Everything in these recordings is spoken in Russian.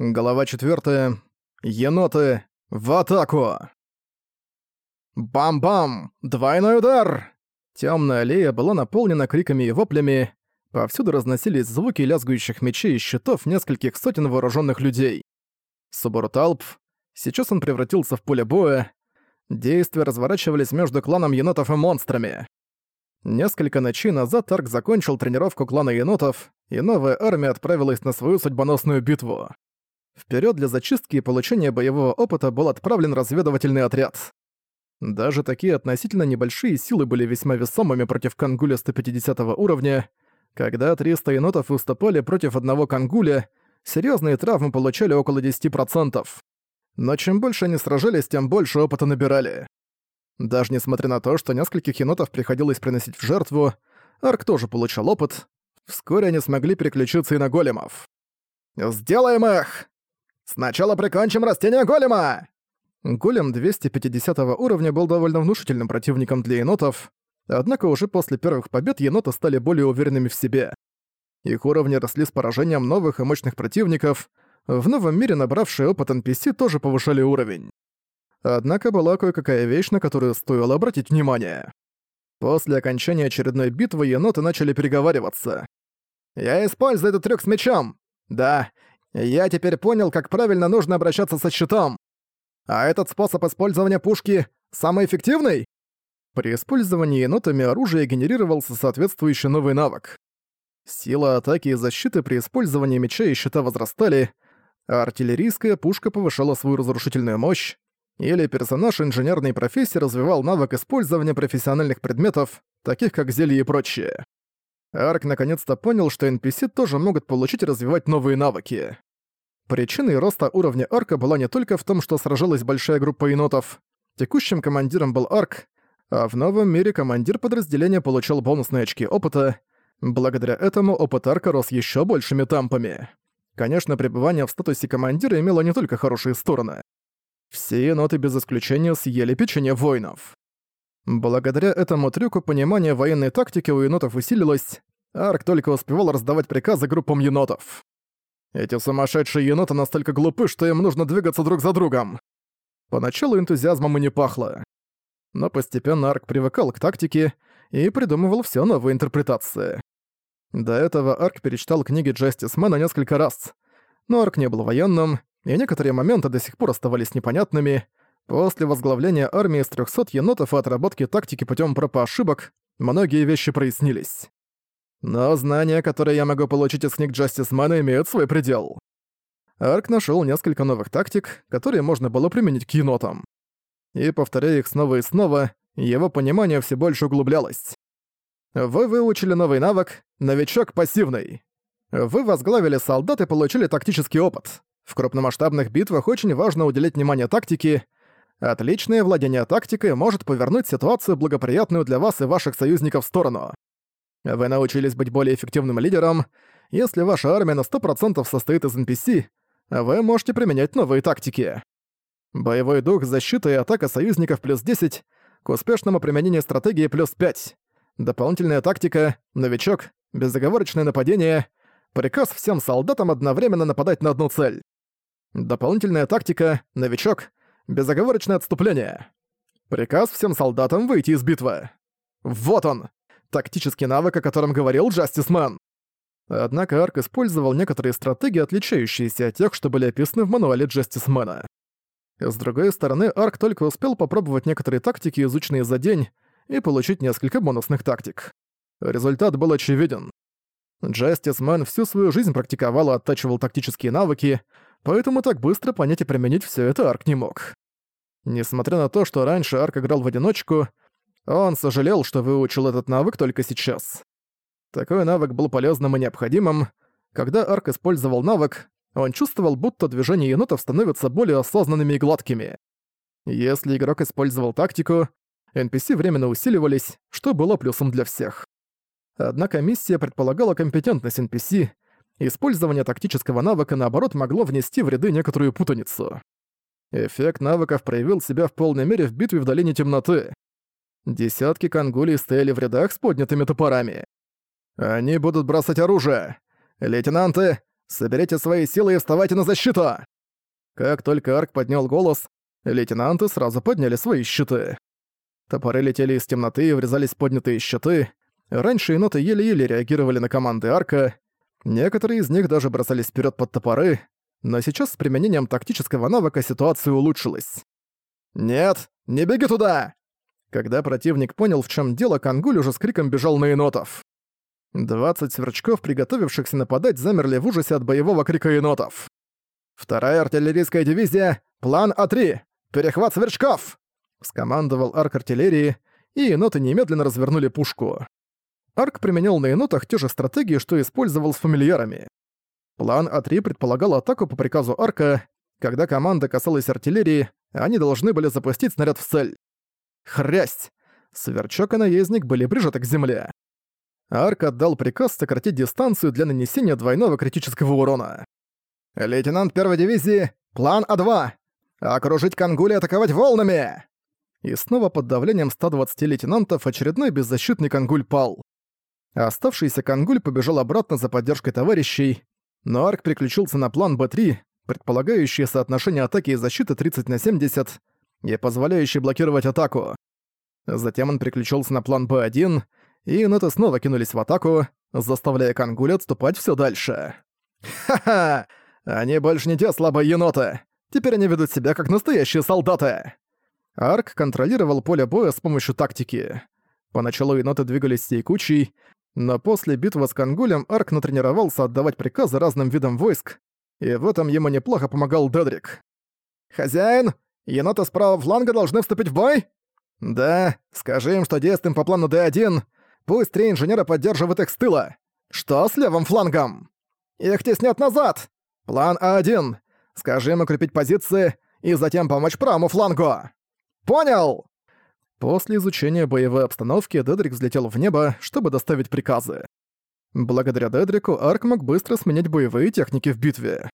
Глава 4. Еноты в атаку! Бам-бам! Двойной удар! Темная аллея была наполнена криками и воплями. Повсюду разносились звуки лязгующих мечей и щитов нескольких сотен вооруженных людей. Субору Талп. Сейчас он превратился в поле боя. Действия разворачивались между кланом енотов и монстрами. Несколько ночей назад Арк закончил тренировку клана енотов, и новая армия отправилась на свою судьбоносную битву. Вперед для зачистки и получения боевого опыта был отправлен разведывательный отряд. Даже такие относительно небольшие силы были весьма весомыми против Кангуля 150 уровня. Когда 300 енотов выступали против одного Кангуля, серьезные травмы получали около 10%. Но чем больше они сражались, тем больше опыта набирали. Даже несмотря на то, что нескольких енотов приходилось приносить в жертву, Арк тоже получал опыт. Вскоре они смогли переключиться и на големов. «Сделаем их!» Сначала прикончим растение голема!» Голем 250 уровня был довольно внушительным противником для енотов, однако уже после первых побед еноты стали более уверенными в себе. Их уровни росли с поражением новых и мощных противников, в новом мире набравшие опыт NPC тоже повышали уровень. Однако была кое-какая вещь, на которую стоило обратить внимание. После окончания очередной битвы еноты начали переговариваться. «Я использую этот трюк с мечом! Да, я теперь понял, как правильно нужно обращаться со щитом. А этот способ использования пушки самый эффективный? При использовании енотами оружия генерировался соответствующий новый навык. Сила атаки и защиты при использовании меча и щита возрастали, а артиллерийская пушка повышала свою разрушительную мощь, или персонаж инженерной профессии развивал навык использования профессиональных предметов, таких как зелья и прочее. Арк наконец-то понял, что NPC тоже могут получить и развивать новые навыки. Причиной роста уровня Арка была не только в том, что сражалась большая группа енотов. Текущим командиром был Арк, а в новом мире командир подразделения получил бонусные очки опыта. Благодаря этому опыт Арка рос еще большими тампами. Конечно, пребывание в статусе командира имело не только хорошие стороны. Все еноты без исключения съели печенье воинов. Благодаря этому трюку понимание военной тактики у енотов усилилось, Арк только успевал раздавать приказы группам енотов. Эти сумасшедшие еноты настолько глупы, что им нужно двигаться друг за другом. Поначалу энтузиазмом и не пахло. Но постепенно Арк привыкал к тактике и придумывал все новые интерпретации. До этого Арк перечитал книги Джастисмена несколько раз. Но Арк не был военным, и некоторые моменты до сих пор оставались непонятными, После возглавления армии из 300 енотов и отработки тактики путем проб ошибок, многие вещи прояснились. Но знания, которые я могу получить из книг Джастисмена, имеют свой предел. Арк нашел несколько новых тактик, которые можно было применить к енотам. И, повторяя их снова и снова, его понимание все больше углублялось. Вы выучили новый навык «Новичок пассивный». Вы возглавили солдат и получили тактический опыт. В крупномасштабных битвах очень важно уделять внимание тактике, Отличное владение тактикой может повернуть ситуацию благоприятную для вас и ваших союзников в сторону. Вы научились быть более эффективным лидером. Если ваша армия на 100% состоит из NPC, вы можете применять новые тактики. Боевой дух, защита и атака союзников плюс 10, к успешному применению стратегии плюс 5. Дополнительная тактика, новичок, безоговорочное нападение, приказ всем солдатам одновременно нападать на одну цель. Дополнительная тактика, новичок, Безоговорочное отступление. Приказ всем солдатам выйти из битвы. Вот он! Тактический навык, о котором говорил Джастисмен. Однако Арк использовал некоторые стратегии, отличающиеся от тех, что были описаны в мануале Джастисмена. С другой стороны, Арк только успел попробовать некоторые тактики, изученные за день, и получить несколько бонусных тактик. Результат был очевиден. Джастисмен всю свою жизнь практиковал и оттачивал тактические навыки, поэтому так быстро понять и применить все это Арк не мог. Несмотря на то, что раньше Арк играл в одиночку, он сожалел, что выучил этот навык только сейчас. Такой навык был полезным и необходимым. Когда Арк использовал навык, он чувствовал, будто движения енотов становятся более осознанными и гладкими. Если игрок использовал тактику, NPC временно усиливались, что было плюсом для всех. Однако миссия предполагала компетентность NPC, использование тактического навыка, наоборот, могло внести в ряды некоторую путаницу. Эффект навыков проявил себя в полной мере в битве в Долине Темноты. Десятки кангулей стояли в рядах с поднятыми топорами. «Они будут бросать оружие! Лейтенанты, Соберите свои силы и вставайте на защиту!» Как только Арк поднял голос, лейтенанты сразу подняли свои щиты. Топоры летели из темноты и врезались в поднятые щиты. Раньше еноты еле-еле реагировали на команды Арка. Некоторые из них даже бросались вперед под топоры, но сейчас с применением тактического навыка ситуация улучшилась. «Нет, не беги туда!» Когда противник понял, в чем дело, Кангуль уже с криком бежал на енотов. 20 сверчков, приготовившихся нападать, замерли в ужасе от боевого крика енотов. «Вторая артиллерийская дивизия, план А3! Перехват сверчков!» Скомандовал арк артиллерии, и еноты немедленно развернули пушку. Арк применил на енотах те же стратегии, что использовал с фамильярами. План А3 предполагал атаку по приказу арка. Когда команда касалась артиллерии, они должны были запустить снаряд в цель. Хрясть! Сверчок и наездник были прижаты к земле. Арк отдал приказ сократить дистанцию для нанесения двойного критического урона. «Лейтенант первой дивизии, план А2! Окружить Кангули и атаковать волнами!» И снова под давлением 120 лейтенантов очередной беззащитный Кангуль пал. Оставшийся Кангуль побежал обратно за поддержкой товарищей, но Арк переключился на план Б3, предполагающий соотношение атаки и защиты 30 на 70 и позволяющий блокировать атаку. Затем он переключился на план Б1, и ноты снова кинулись в атаку, заставляя Кангуля отступать все дальше. «Ха-ха! Они больше не те слабые еноты! Теперь они ведут себя как настоящие солдаты!» Арк контролировал поле боя с помощью тактики. Поначалу еноты двигались всей кучей, но после битвы с Кангулем Арк натренировался отдавать приказы разным видам войск, и в этом ему неплохо помогал Дедрик. «Хозяин, еноты с правого фланга должны вступить в бой?» «Да, скажи им, что действуем по плану Д1, Пусть три инженера поддерживают их с тыла. Что с левым флангом? Их теснят назад. План А1. Скажи им укрепить позиции и затем помочь правому флангу. Понял? После изучения боевой обстановки Дедрик взлетел в небо, чтобы доставить приказы. Благодаря Дедрику Арк мог быстро сменять боевые техники в битве.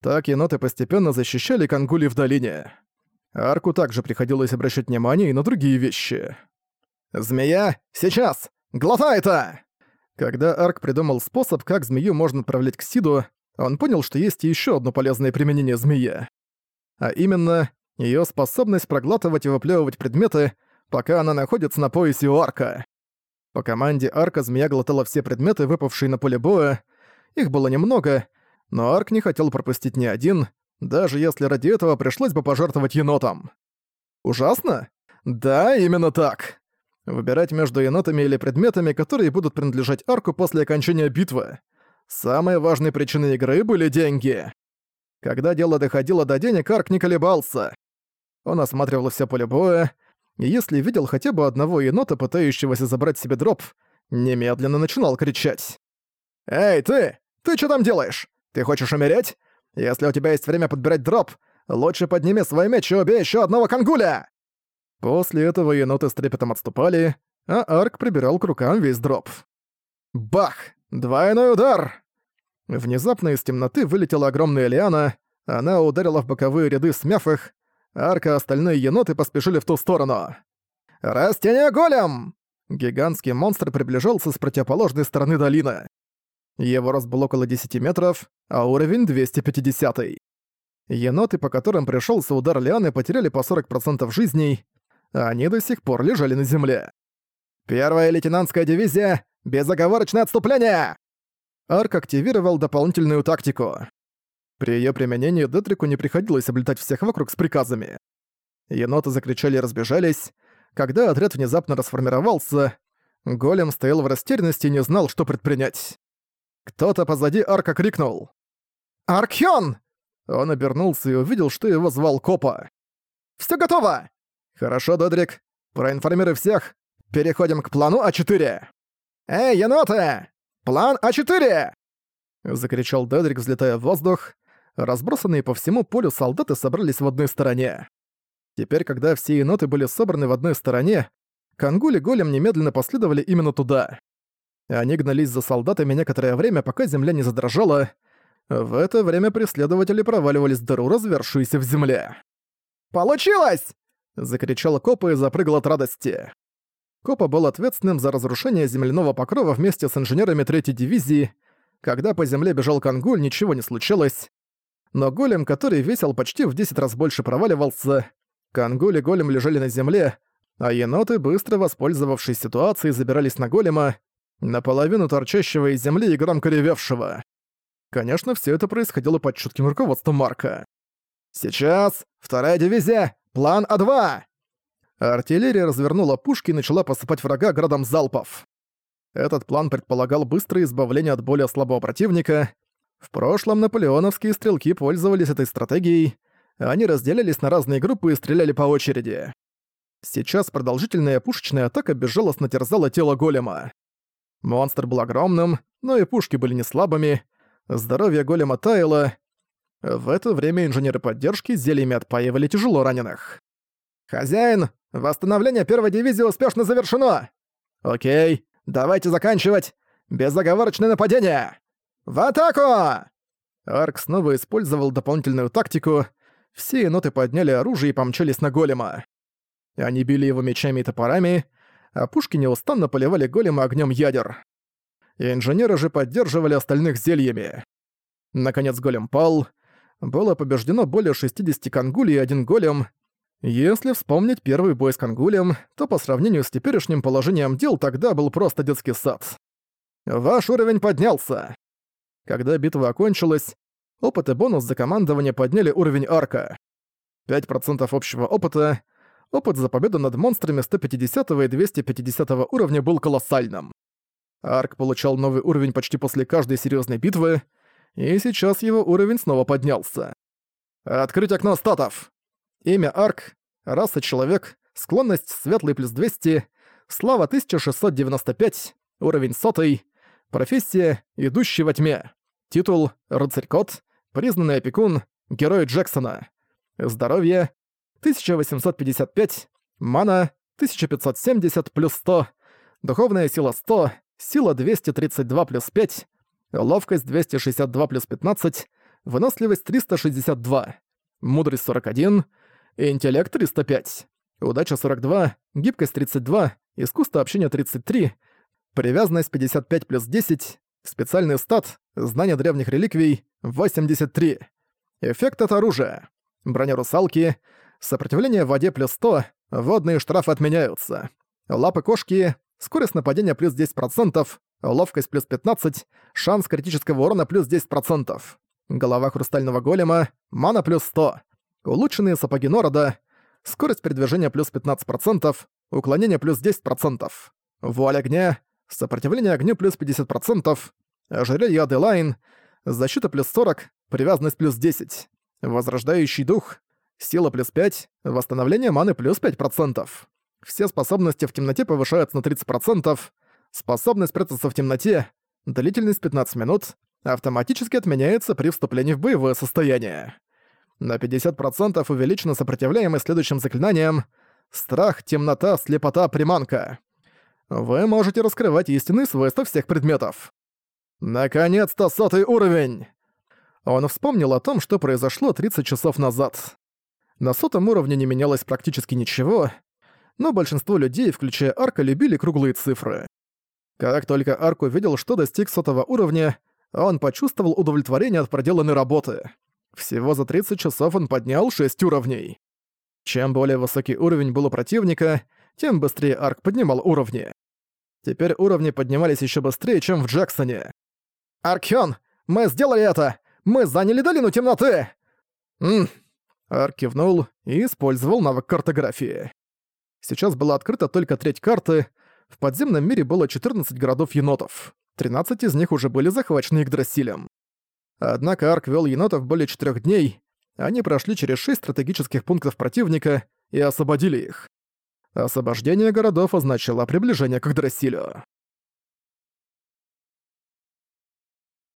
Так еноты постепенно защищали Кангули в долине. Арку также приходилось обращать внимание и на другие вещи. «Змея, сейчас! Глотай это!» Когда Арк придумал способ, как змею можно отправлять к Сиду, он понял, что есть еще одно полезное применение змеи. А именно, ее способность проглатывать и выплевывать предметы, пока она находится на поясе у Арка. По команде Арка змея глотала все предметы, выпавшие на поле боя. Их было немного, но Арк не хотел пропустить ни один, даже если ради этого пришлось бы пожертвовать енотом. Ужасно? Да, именно так. Выбирать между енотами или предметами, которые будут принадлежать арку после окончания битвы. Самой важной причиной игры были деньги. Когда дело доходило до денег, Арк не колебался. Он осматривал все поле боя, и если видел хотя бы одного енота, пытающегося забрать себе дроп, немедленно начинал кричать. «Эй, ты! Ты что там делаешь? Ты хочешь умереть? Если у тебя есть время подбирать дроп, лучше подними свой меч и убей еще одного кангуля!» После этого еноты с трепетом отступали, а Арк прибирал к рукам весь дроп. Бах! Двойной удар! Внезапно из темноты вылетела огромная лиана, она ударила в боковые ряды, смяв их, Арк и остальные еноты поспешили в ту сторону. «Растение голем!» Гигантский монстр приближался с противоположной стороны долины. Его рост был около 10 метров, а уровень 250 -й. Еноты, по которым пришелся удар лианы, потеряли по 40% жизней, они до сих пор лежали на земле. «Первая лейтенантская дивизия! Безоговорочное отступление!» Арк активировал дополнительную тактику. При её применении Детрику не приходилось облетать всех вокруг с приказами. Еноты закричали и разбежались. Когда отряд внезапно расформировался, Голем стоял в растерянности и не знал, что предпринять. Кто-то позади Арка крикнул. «Аркхён!» Он обернулся и увидел, что его звал Копа. «Всё готово! «Хорошо, Додрик. Проинформируй всех. Переходим к плану А4». «Эй, еноты! План А4!» Закричал Додрик, взлетая в воздух. Разбросанные по всему полю солдаты собрались в одной стороне. Теперь, когда все еноты были собраны в одной стороне, Кангули Голем немедленно последовали именно туда. Они гнались за солдатами некоторое время, пока земля не задрожала. В это время преследователи проваливались в дыру, развершуюся в земле. «Получилось!» Закричал Копа и запрыгал от радости. Копа был ответственным за разрушение земляного покрова вместе с инженерами третьей дивизии. Когда по земле бежал Кангуль, ничего не случилось. Но голем, который весил почти в 10 раз больше, проваливался. Кангуль и голем лежали на земле, а еноты, быстро воспользовавшись ситуацией, забирались на голема, наполовину торчащего из земли и громко ревевшего. Конечно, все это происходило под чутким руководством Марка. «Сейчас! Вторая дивизия! План А2!» Артиллерия развернула пушки и начала посыпать врага градом залпов. Этот план предполагал быстрое избавление от более слабого противника. В прошлом наполеоновские стрелки пользовались этой стратегией. Они разделились на разные группы и стреляли по очереди. Сейчас продолжительная пушечная атака безжалостно терзала тело голема. Монстр был огромным, но и пушки были не слабыми. Здоровье голема таяло. В это время инженеры поддержки зельями отпаивали тяжело раненых. «Хозяин, восстановление первой дивизии успешно завершено!» «Окей, давайте заканчивать! Безоговорочное нападение! В атаку!» Арк снова использовал дополнительную тактику. Все еноты подняли оружие и помчались на голема. Они били его мечами и топорами, а пушки неустанно поливали голема огнем ядер. И инженеры же поддерживали остальных зельями. Наконец голем пал. Было побеждено более 60 кангулей и один голем. Если вспомнить первый бой с кангулем, то по сравнению с теперешним положением дел тогда был просто детский сад. Ваш уровень поднялся. Когда битва окончилась, опыт и бонус за командование подняли уровень арка. 5% общего опыта, опыт за победу над монстрами 150 и 250 уровня был колоссальным. Арк получал новый уровень почти после каждой серьезной битвы, и сейчас его уровень снова поднялся. Открыть окно статов. Имя Арк, раса человек, склонность светлый плюс 200, слава 1695, уровень сотый, профессия идущий во тьме, титул рыцарь-кот, признанный опекун, герой Джексона, здоровье 1855, мана 1570 плюс 100, духовная сила 100, сила 232 плюс 5, ловкость 262 плюс 15, выносливость 362, мудрость 41, интеллект 305, удача 42, гибкость 32, искусство общения 33, привязанность 55 плюс 10, специальный стат, знание древних реликвий 83, эффект от оружия, броня русалки — Сопротивление в воде плюс 100, водные штрафы отменяются. Лапы кошки, скорость нападения плюс 10%, ловкость плюс 15, шанс критического урона плюс 10%. Голова хрустального голема, мана плюс 100. Улучшенные сапоги Норода, скорость передвижения плюс 15%, уклонение плюс 10%. Вуаль огня, сопротивление огню плюс 50%, ожерелье Аделайн, защита плюс 40, привязанность плюс 10. Возрождающий дух, Сила плюс 5, восстановление маны плюс 5%. Все способности в темноте повышаются на 30%, способность прятаться в темноте, длительность 15 минут, автоматически отменяется при вступлении в боевое состояние. На 50% увеличена сопротивляемость следующим заклинаниям «Страх, темнота, слепота, приманка». Вы можете раскрывать истинные свойства всех предметов. Наконец-то сотый уровень! Он вспомнил о том, что произошло 30 часов назад. На сотом уровне не менялось практически ничего, но большинство людей, включая Арка, любили круглые цифры. Как только Арк увидел, что достиг сотого уровня, он почувствовал удовлетворение от проделанной работы. Всего за 30 часов он поднял 6 уровней. Чем более высокий уровень был у противника, тем быстрее Арк поднимал уровни. Теперь уровни поднимались еще быстрее, чем в Джексоне. «Аркхён, мы сделали это! Мы заняли долину темноты!» «Ммм, Арк кивнул и использовал навык картографии. Сейчас была открыта только треть карты. В подземном мире было 14 городов-енотов. 13 из них уже были захвачены Игдрасилем. Однако Арк вел енотов более четырех дней. Они прошли через шесть стратегических пунктов противника и освободили их. Освобождение городов означало приближение к Игдрасилю.